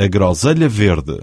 a groselha verde.